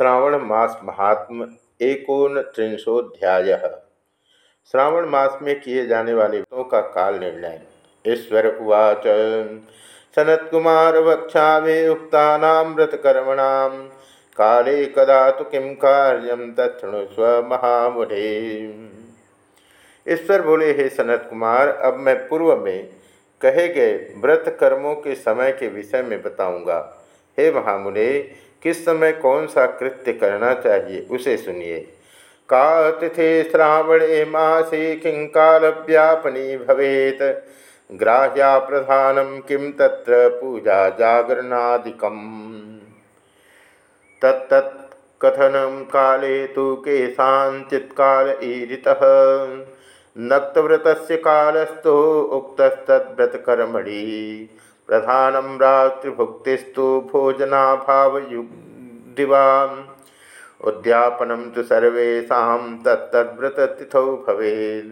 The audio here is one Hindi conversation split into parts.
श्रावण मास महात्म एकोन त्रिंशोध्याय श्रावण मास में किए जाने वाले व्रतों का काल निर्णय। ईश्वर उवाच सनत कुमार वक्षा उक्ता व्रतकर्मणाम काले कदा तो किम कार्यम तत्णुस्व महामुढ़े ईश्वर बोले, हे सनत कुमार अब मैं पूर्व में कहे गए व्रत कर्मों के समय के विषय में बताऊँगा। हे महामुने किस समय कौन सा कृत्य करना चाहिए उसे सुनिए। का तिथि श्रावणे मासे किंकाल व्यापनी भवेत। ग्राह्या प्रधानम किम तत्र पूजा जागरणादिकम। तत्त कथनम काले तो केशाचित्काल ईरितः। नक्तव्रत कालस्थो उक्तस्तव्रतकर्मणि प्रधानम रात्रिभुक्तिस्तु भोजनाभावयुदिवा उद्यापनम तो भवेत्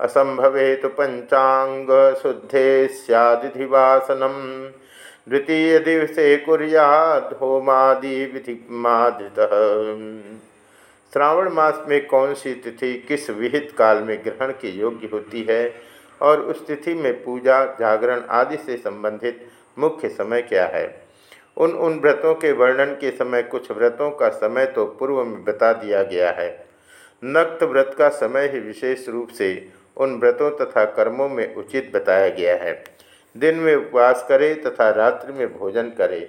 असंभवे तो पंचांग शुद्धे सैदिवासनम द्वितीय दिवसे कुरियादोमादि विधिमादितः श्रावण मास में कौन सी तिथि किस विहित काल में ग्रहण के योग्य होती है? और उस तिथि में पूजा, जागरण आदि से संबंधित मुख्य समय क्या है? उन उन व्रतों के वर्णन के समय कुछ व्रतों का समय तो पूर्व में बता दिया गया है। नक्त व्रत का समय ही विशेष रूप से उन व्रतों तथा कर्मों में उचित बताया गया है। दिन में उपवास करें तथा रात्रि में भोजन करें,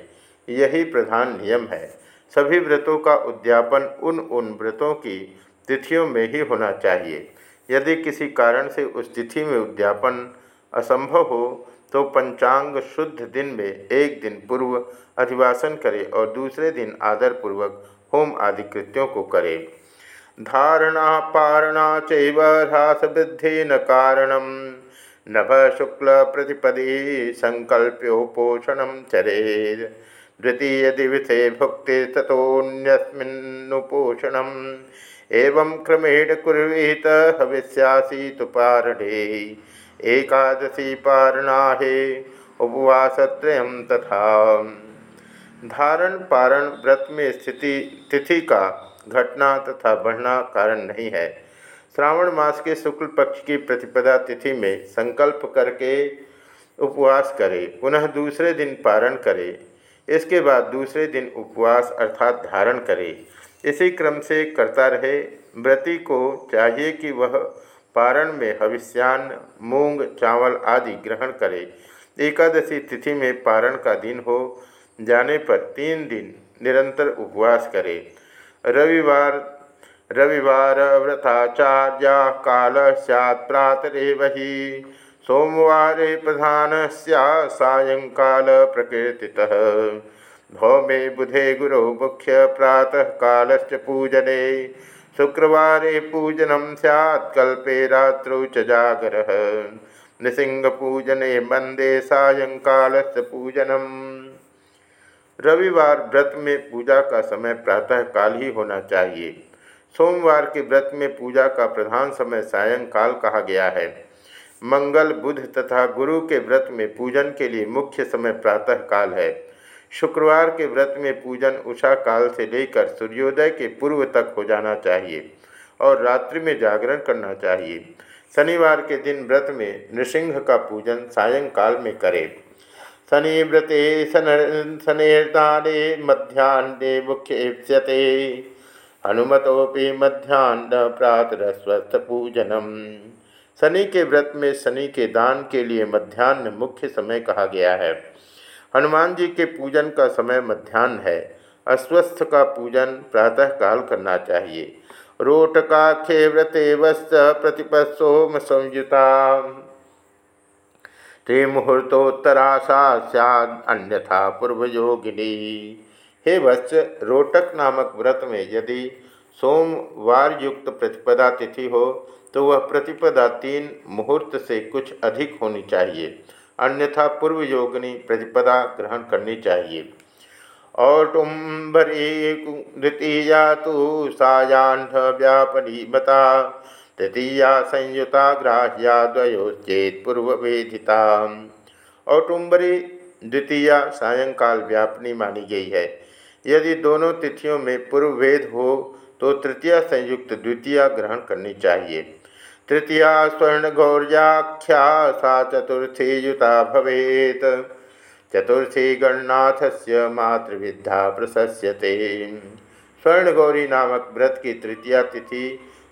यही प्रधान नियम है। सभी व्रतों का उद्यापन उन उन व्रतों की तिथियों में ही होना चाहिए। यदि किसी कारण से उस तिथि में उद्यापन असंभव हो तो पंचांग शुद्ध दिन में एक दिन पूर्व अधिवासन करे और दूसरे दिन आदरपूर्वक होम आदि कृत्यों को करे। धारणा पारणा च्रास वृद्धि न कारणम नभ शुक्ल प्रतिपदी संकल्प्योपोषण चरेद। द्वितीय दिवसे भुक्ति तथोन्यस्मिन्नुपोषण एवं क्रमेण कुर्वीत हविष्यासी तो पारणे एकादशी पारणाहे उपवासत्रयम तथा। धारण पारण व्रत में स्थिति, तिथि का घटना तथा बढ़ना कारण नहीं है। श्रावण मास के शुक्ल पक्ष की प्रतिपदा तिथि में संकल्प करके उपवास करे, पुनः दूसरे दिन पारण करे। इसके बाद दूसरे दिन उपवास अर्थात धारण करे। इसी क्रम से करता रहे। व्रती को चाहिए कि वह पारण में हविष्यान्न मूंग, चावल आदि ग्रहण करे। एकादशी तिथि में पारण का दिन हो जाने पर तीन दिन निरंतर उपवास करे। रविवार रविवार व्रताचार्य काल सैत् प्रातरे वही सोमवारे प्रधान सायंकाल प्रकृति भौमे बुधे गुरु मुख्य प्रातः कालश्च पूजने। शुक्रवारे पूजनम सैत्कल्पे रात्रौ च जागर। नृसिंहपूजने मंदे सायंकालस्य पूजनम रविवार व्रत में पूजा का समय प्रातः काल ही होना चाहिए। सोमवार के व्रत में पूजा का प्रधान समय सायंकाल कहा गया है। मंगल, बुध तथा गुरु के व्रत में पूजन के लिए मुख्य समय प्रातः काल है। शुक्रवार के व्रत में पूजन उषा काल से लेकर सूर्योदय के पूर्व तक हो जाना चाहिए और रात्रि में जागरण करना चाहिए। शनिवार के दिन व्रत में नृसिंह का पूजन सायंकाल में करे। शनि व्रते शनिर्दाने मध्यान्हे मुख्य हनुमतोपि मध्यान्ह प्रातः स्वस्थ पूजनम। शनि के व्रत में शनि के दान के लिए मध्यान्ह मुख्य समय कहा गया है। हनुमान जी के पूजन का समय मध्यान्ह है। अस्वस्थ का पूजन प्रातः काल करना चाहिए। रोटकाख्ये व्रते वस्त प्रतिपत्सोम संयुता। त्रिमुहूर्तोत्तराशा सैद अन्यथा पूर्वयोगिनी। हे वत्स रोटक नामक व्रत में यदि सोमवार युक्त प्रतिपदा तिथि हो तो वह प्रतिपदा तीन मुहूर्त से कुछ अधिक होनी चाहिए। अन्यथा पूर्व योगिनी प्रतिपदा ग्रहण करनी चाहिए। औटुम्बरी द्वितीया तो सायाह्न व्यापनी मता तृतीया संयुता ग्राह्या द्वयोश्चेत पूर्ववेदिता। औटुम्बरी द्वितीया सायंकाल व्यापनी मानी गई है। यदि दोनों तिथियों में पूर्व वेद हो तो तृतीया संयुक्त द्वितीय ग्रहण करनी चाहिए। तृतीया स्वर्ण गौर्याख्या सा चतुर्थी युता भवेत। चतुर्थी गणनाथ से मातृविद्या प्रशस्यते स्वर्ण गौरी नामक व्रत की तृतीया तिथि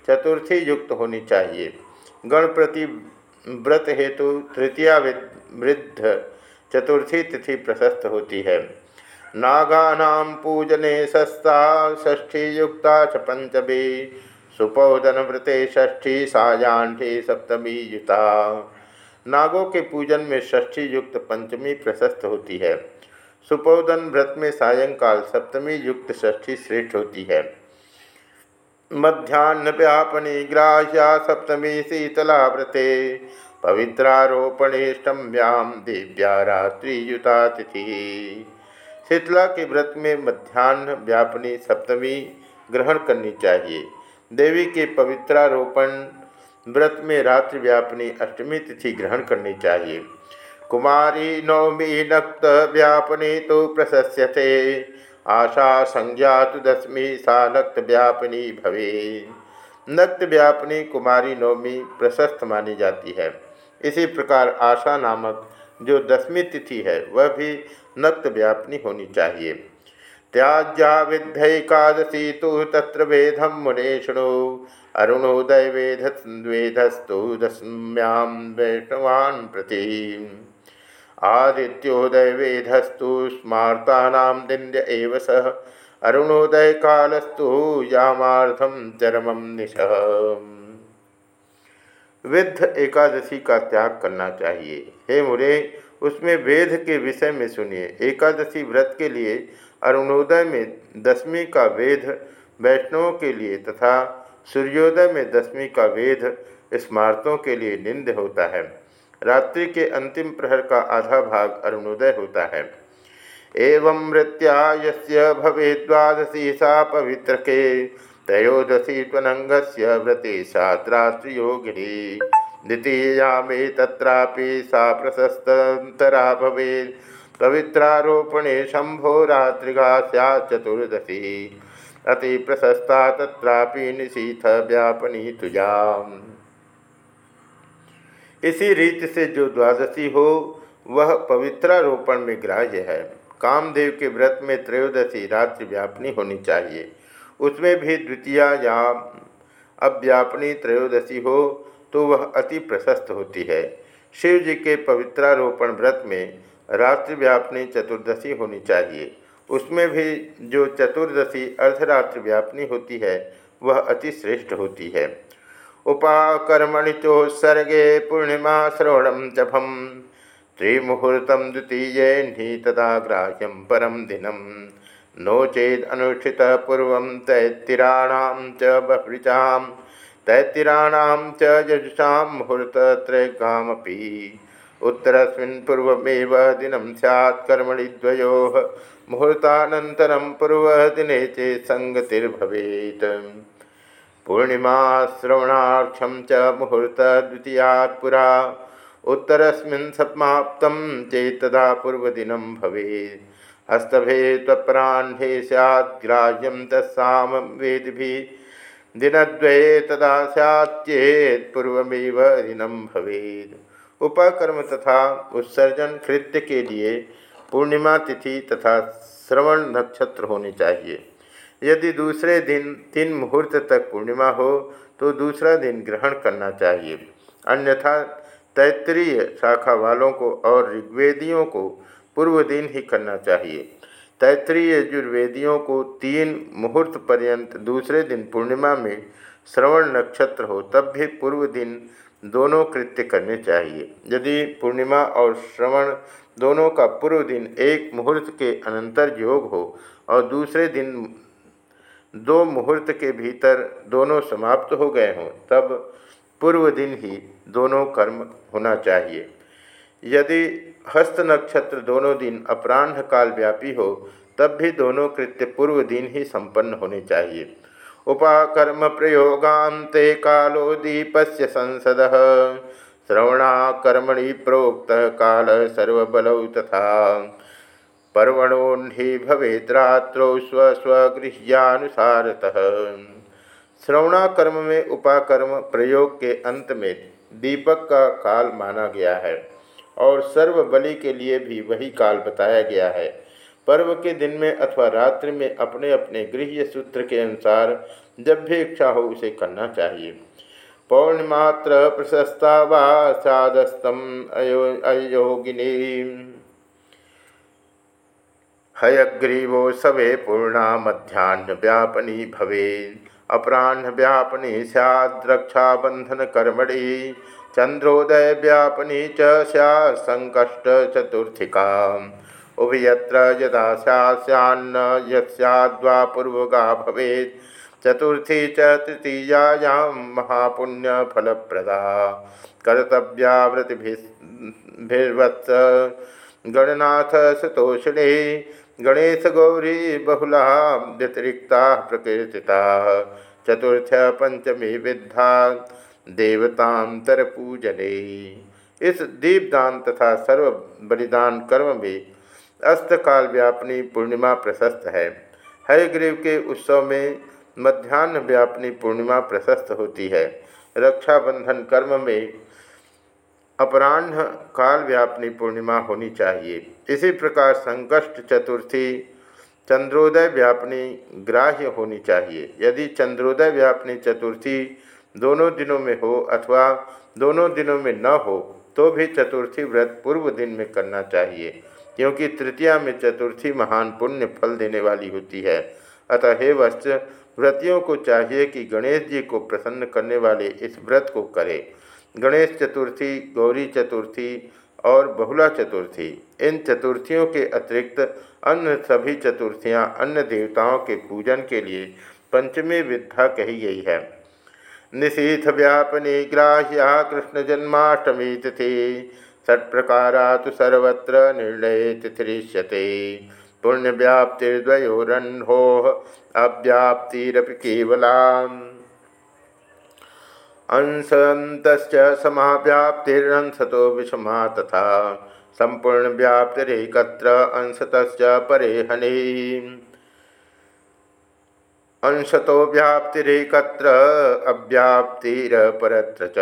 चतुर्थी युक्त होनी चाहिए। गणप्रति व्रत हेतु तृतीया वृद्ध चतुर्थी तिथि प्रशस्त होती है। नागा पूजने सस्ता, षष्ठी युक्ता च पंचमी। सुपोदन व्रते षष्ठी सायांठी सप्तमी युता। नागों के पूजन में षष्ठी युक्त पंचमी प्रशस्त होती है। सुपोदन व्रत में सायंकाल सप्तमी युक्त षष्ठी श्रेष्ठ होती है। मध्यान्ह व्यापनी ग्राह्या सप्तमी शीतला व्रते। पवित्रारोपणेष्टम्याम दिव्या रात्रियुता तिथि। शीतला के व्रत में मध्यान्ह व्यापनी सप्तमी ग्रहण करनी चाहिए। देवी के पवित्रारोपण व्रत में रात्रि व्यापनी अष्टमी तिथि ग्रहण करनी चाहिए। कुमारी नवमी नक्त व्यापनी तो प्रशस्यते। आशा संज्ञा तो दसमी सा नक्त व्यापनी भवे। नक्त व्यापनी कुमारी नवमी प्रशस्त मानी जाती है। इसी प्रकार आशा नामक जो दसवीं तिथि है, वह भी नक्त व्यापनी होनी चाहिए। त्याज्या विद्यकादशी तो तत्र वेदम मुने शुणु अरुणोदय वेद वेदस्तु दशम्यां वैष्णवान् प्रति। आदित्योदय वेदस्तु स्मार्तानां निंद्य एव अरुणोदय कालस्तु यामार्थम चरमम निश। विद्ध एकादशी का त्याग करना चाहिए। हे मुरे, उसमें वेद के विषय में सुनिए। एकादशी व्रत के लिए अरुणोदय में दसवीं का वेद वैष्णवों के लिए तथा सूर्योदय में दसवीं का वेद स्मारतों के लिए निंद होता है। रात्रि के अंतिम प्रहर का आधा भाग अरुणोदय होता है। एवं मृत्या यस्य भवे द्वादशी सा पवित्र के, त्रयोदशी त्वनंग व्रते सात्रात्रियोगिनी द्वितीया मे तत्रापि सा प्रशस्तरा भवे पवित्रारोपणे शंभो रात्रिगा चतुर्दशी। अति प्रशस्ता तत्रापि निशीथ व्यापनी तुजा इसी रीत से जो द्वादशी हो, वह पवित्रारोपण में ग्राह्य है। कामदेव के व्रत में त्रयोदशी रात्रि व्यापनी होनी चाहिए। उसमें भी द्वितीय या अव्यापनी त्रयोदशी हो तो वह अति प्रशस्त होती है। शिव जी के पवित्रारोपण व्रत में रात्रि व्यापनी चतुर्दशी होनी चाहिए। उसमें भी जो चतुर्दशी अर्धरात्रि व्यापनी होती है, वह अति श्रेष्ठ होती है। उपाकर्मणि चोत्सर्गे पूर्णिमा श्रवण जभम त्रिमुहूर्त द्वितीय तदा ग्राह्यम परम दिनम नो चेद अनुष्ठित पूर्व तैत्तिराणाम च बहृचा तैत्तिराणाम च यजुषा मुहूर्तत्रयगामपि उत्तरस्मिन् पूर्वमेव दिनं स्यात् कर्मणि द्वयोः मुहूर्तानन्तरं पूर्वदिने चेत् सङ्गतिर्भवेत्। पूर्णिमाश्रवणाक्षम च मुहूर्त द्वितीयात् पुरा। उत्तरस्मिन् समाप्तं चेत्तदा पूर्वदिनं भवेत्। हस्तभे त्वपराह्णे ग्राह्यं तत्साम वेदिभिः। दिनद्वये तदा स्यात् पूर्वमेव दिनं भवेत्। उपकर्म तथा उत्सर्जन कृत्य के लिए पूर्णिमा तिथि तथा श्रवण नक्षत्र होने चाहिए। यदि दूसरे दिन तीन मुहूर्त तक पूर्णिमा हो तो दूसरा दिन ग्रहण करना चाहिए। अन्यथा तैतरीय शाखा वालों को और ऋग्वेदियों को पूर्व दिन ही करना चाहिए। तैतरीय यजुर्वेदियों को तीन मुहूर्त पर्यंत दूसरे दिन पूर्णिमा में श्रवण नक्षत्र हो, तब भी पूर्व दिन दोनों कृत्य करने चाहिए। यदि पूर्णिमा और श्रवण दोनों का पूर्व दिन एक मुहूर्त के अनंतर योग हो और दूसरे दिन दो मुहूर्त के भीतर दोनों समाप्त हो गए हों, तब पूर्व दिन ही दोनों कर्म होना चाहिए। यदि हस्त नक्षत्र दोनों दिन अपराह्न काल व्यापी हो, तब भी दोनों कृत्य पूर्व दिन ही संपन्न होने चाहिए। उपाकर्म प्रयोगांते कालो दीपस्य संसद। श्रवणा कर्मणि प्रोक्त काल सर्वबलौ तथा। पर्वणोन्हि भवेद्रात्रौ स्वस्वगृह्यानुसारतः श्रवणाकर्म में उपाकर्म प्रयोग के अंत में दीपक का काल माना गया है और सर्व बलि के लिए भी वही काल बताया गया है। पर्व के दिन में अथवा रात्रि में अपने अपने गृह सूत्र के अनुसार जब भी इच्छा हो उसे करना चाहिए। पौर्णिमात्र प्रशस्ता वादस्तम अयोगिनी। हयग्रीवो सवे पूर्णा मध्यान्ह व्यापनी भवे अपराह्न व्यापनी सैद्रक्षाबंधन कर्मणि। चंद्रोदय व्यापनी च संकष्ट चतुर्थिका उभयत्र यदा स्यान्न यद्वा पूर्वगा भवेत्। चतुर्थी च तृतीयायां महापुण्यफलप्रदा। कर्तव्या व्रतिभिर्वत्स गणनाथ गणेश गौरी बहुला व्यतिरिक्ता प्रकीर्तिता। चतुर्थ पंचमी विद्धा देवतांतर पूजने इस दीपदान तथा सर्व बलिदान कर्म में अस्तकाल व्यापनी पूर्णिमा प्रशस्त है। हरिग्रीव के उत्सव में मध्यान्ह व्यापनी पूर्णिमा प्रशस्त होती है। रक्षाबंधन कर्म में अपराह्न काल व्यापनी पूर्णिमा होनी चाहिए। इसी प्रकार संकष्ट चतुर्थी चंद्रोदय व्यापनी ग्राह्य होनी चाहिए। यदि चंद्रोदय व्यापनी चतुर्थी दोनों दिनों में हो अथवा दोनों दिनों में न हो तो भी चतुर्थी व्रत पूर्व दिन में करना चाहिए। क्योंकि तृतीया में चतुर्थी महान पुण्य फल देने वाली होती है। अतः हे वत्स, व्रतियों को चाहिए कि गणेश जी को प्रसन्न करने वाले इस व्रत को करें। गणेश चतुर्थी, गौरी चतुर्थी और बहुला चतुर्थी, इन चतुर्थियों के अतिरिक्त अन्य सभी चतुर्थियाँ अन्य देवताओं के पूजन के लिए पंचमी विद्या कही गई है। निशीथ व्यापनी ग्राह्या कृष्ण जन्माष्टमी तिथि। षट्प्रकारा तो सर्वत्र निर्णय तिथिष्यते पुण्य व्याप्तिर्द्वयोरन्हो अव्याप्तिरपि केवला अंशत समाव्याप्तिरंशतो विषमा तथा संपूर्ण व्याप्तिरेकत्र अंशत परे हनि अंशतो व्याप्तिरेकत्र अव्याप्तिरपरत्र च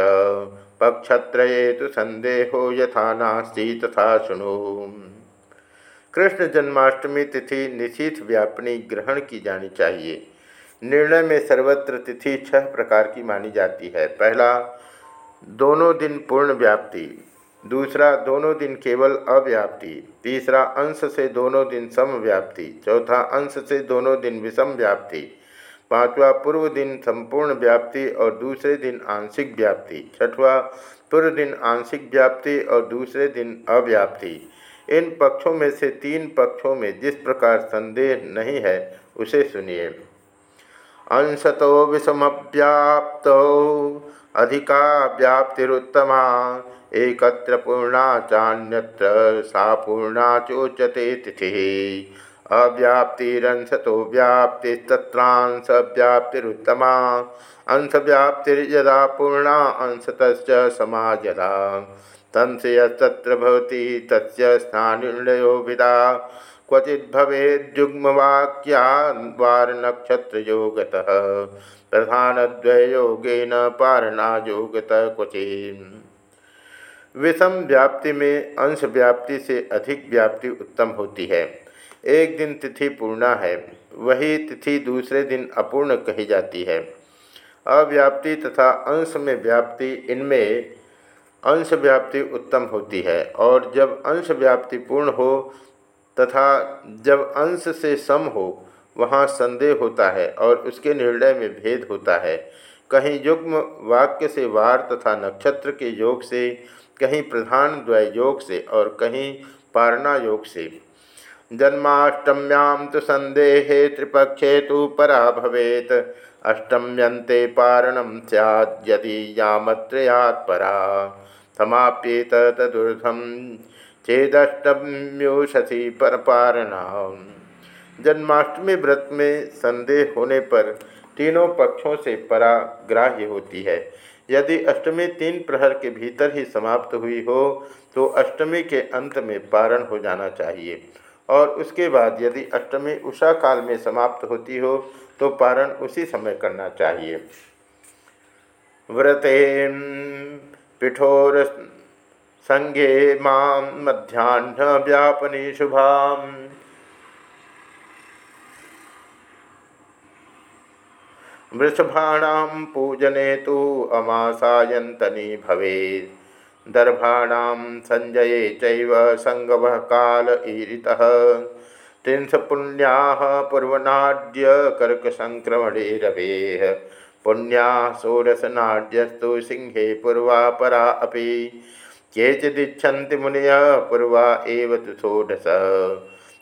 पक्षत्रये तो संदेहो यथा नास्ति तथा सुनो कृष्ण जन्माष्टमी तिथि निशीथ व्यापनी ग्रहण की जानी चाहिए। निर्णय में सर्वत्र तिथि छह प्रकार की मानी जाती है। पहला, दोनों दिन पूर्ण व्याप्ति। दूसरा, दोनों दिन केवल अव्याप्ति। तीसरा, अंश से दोनों दिन सम व्याप्ति चौथा, अंश से दोनों दिन विषम व्याप्ति। पांचवा पूर्व दिन संपूर्ण व्याप्ति और दूसरे दिन आंशिक व्याप्ति, छठवा पूर्व दिन आंशिक व्याप्ति और दूसरे दिन अव्याप्ति। इन पक्षों में से तीन पक्षों में जिस प्रकार संदेह नहीं है, उसे सुनिए। अंशतो विषमव्याप्त, अधिका व्याप्तिरुत्तमा, एकत्र पूर्णा चान्यत्र सा पूर्णा चोचते तिथि। अव्याप्तिरंशतो व्याप्तिस्तत्रांश व्याप्तिरुत्तमा अंश व्याप्तिर्यदा पूर्णा अंशत समाजदा। संशयस्तत्र भवति, तस्य स्थानिर्णयो विदा। क्वचित् भवेद्युग्मवाक्यान्वारनक्षत्रयोगतः प्रधानद्वयोगेन पारणायोगतः क्वचित्। विषम व्याप्ति में अंश व्याप्ति से अधिक व्याप्ति उत्तम होती है। एक दिन तिथि पूर्णा है, वही तिथि दूसरे दिन अपूर्ण कही जाती है। अव्याप्ति तथा अंश में व्याप्ति, इनमें अंश व्याप्ति उत्तम होती है, और जब अंश व्याप्ति पूर्ण हो तथा जब अंश से सम हो, वहाँ संदेह होता है और उसके निर्णय में भेद होता है। कहीं युग्म वाक्य से वार तथा नक्षत्र के योग से, कहीं प्रधान द्वय योग से और कहीं पारणा योग से। जन्माष्टम्यां तो संदेहे त्रिपक्षे तो परा भवेत। अष्टम्यन्ते पारणं स्यात् यदि यामत्रयात् परा। समाप्येत तदूर्धम चेदष्टम्योषसी जन्माष्टमी व्रत में संदेह होने पर तीनों पक्षों से परा ग्राह्य होती है। यदि अष्टमी तीन प्रहर के भीतर ही समाप्त हुई हो तो अष्टमी के अंत में पारण हो जाना चाहिए। और उसके बाद यदि अष्टमी उषा काल में समाप्त होती हो तो पारण उसी समय करना चाहिए। व्रते पिठोर संज्ञे माँ मध्याह्न व्यापनी शुभा। वृषभाणां पूजने तो अमासायन्तनी भवेत्। दर्भाणां संजये चैव सङ्गवः काल ईरितः। त्रिंशपुण्याः पूर्वनाड्य कर्कसङ्क्रमणे रवेः। पुण्याः षोडशनाड्यस्तु सिंहे पूर्वापरा अपि। केचिदिच्छन्ति मुनयः पूर्वा एव तु षोडश।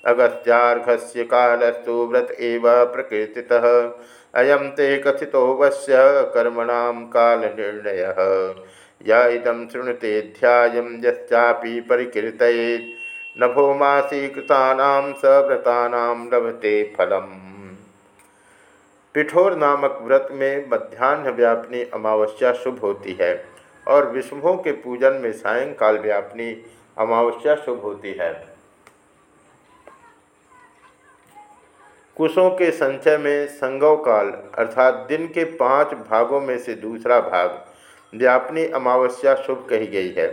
अगस्त्यार्घस्य कालस्तु व्रत एव प्रकीर्तितः। अयं ते कथितो वश्य कर्मणां कालनिर्णयः। या इदं शृणुते ध्यायं यश्चापि परिकीर्तयेत् नभो मासी कृतानां सव्रतानां लभते फलम्। पिठोर नामक व्रत में मध्यान्ह व्यापनी अमावस्या शुभ होती है और विष्णुओं के पूजन में सायंकाल व्यापनी अमावस्या शुभ होती है। कुशों के संचय में संगव काल अर्थात दिन के पाँच भागों में से दूसरा भाग व्यापनी अमावस्या शुभ कही गई है।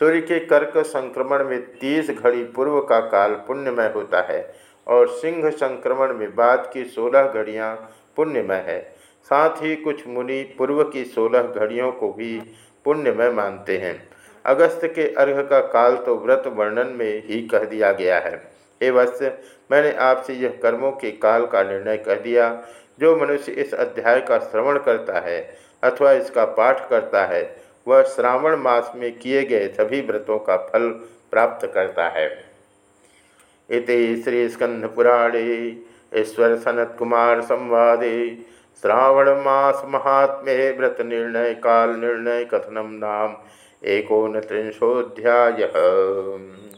सूर्य के कर्क संक्रमण में तीस घड़ी पूर्व का काल पुण्यमय होता है और सिंह संक्रमण में बाद की सोलह घड़ियाँ पुण्यमय है। साथ ही कुछ मुनि पूर्व की सोलह घड़ियों को भी पुण्यमय मानते हैं। अगस्त के अर्घ का काल तो व्रत वर्णन में ही कह दिया गया है। हे वत्स्य मैंने आपसे यह कर्मों के काल का निर्णय कह दिया। जो मनुष्य इस अध्याय का श्रवण करता है अथवा इसका पाठ करता है, वह श्रावण मास में किए गए सभी व्रतों का फल प्राप्त करता है। इति श्री स्कंधपुराणे ईश्वर सनत कुमार संवादे श्रावण मास महात्म्य व्रत निर्णय काल निर्णय कथनम नाम एकोन त्रिंशोध्याय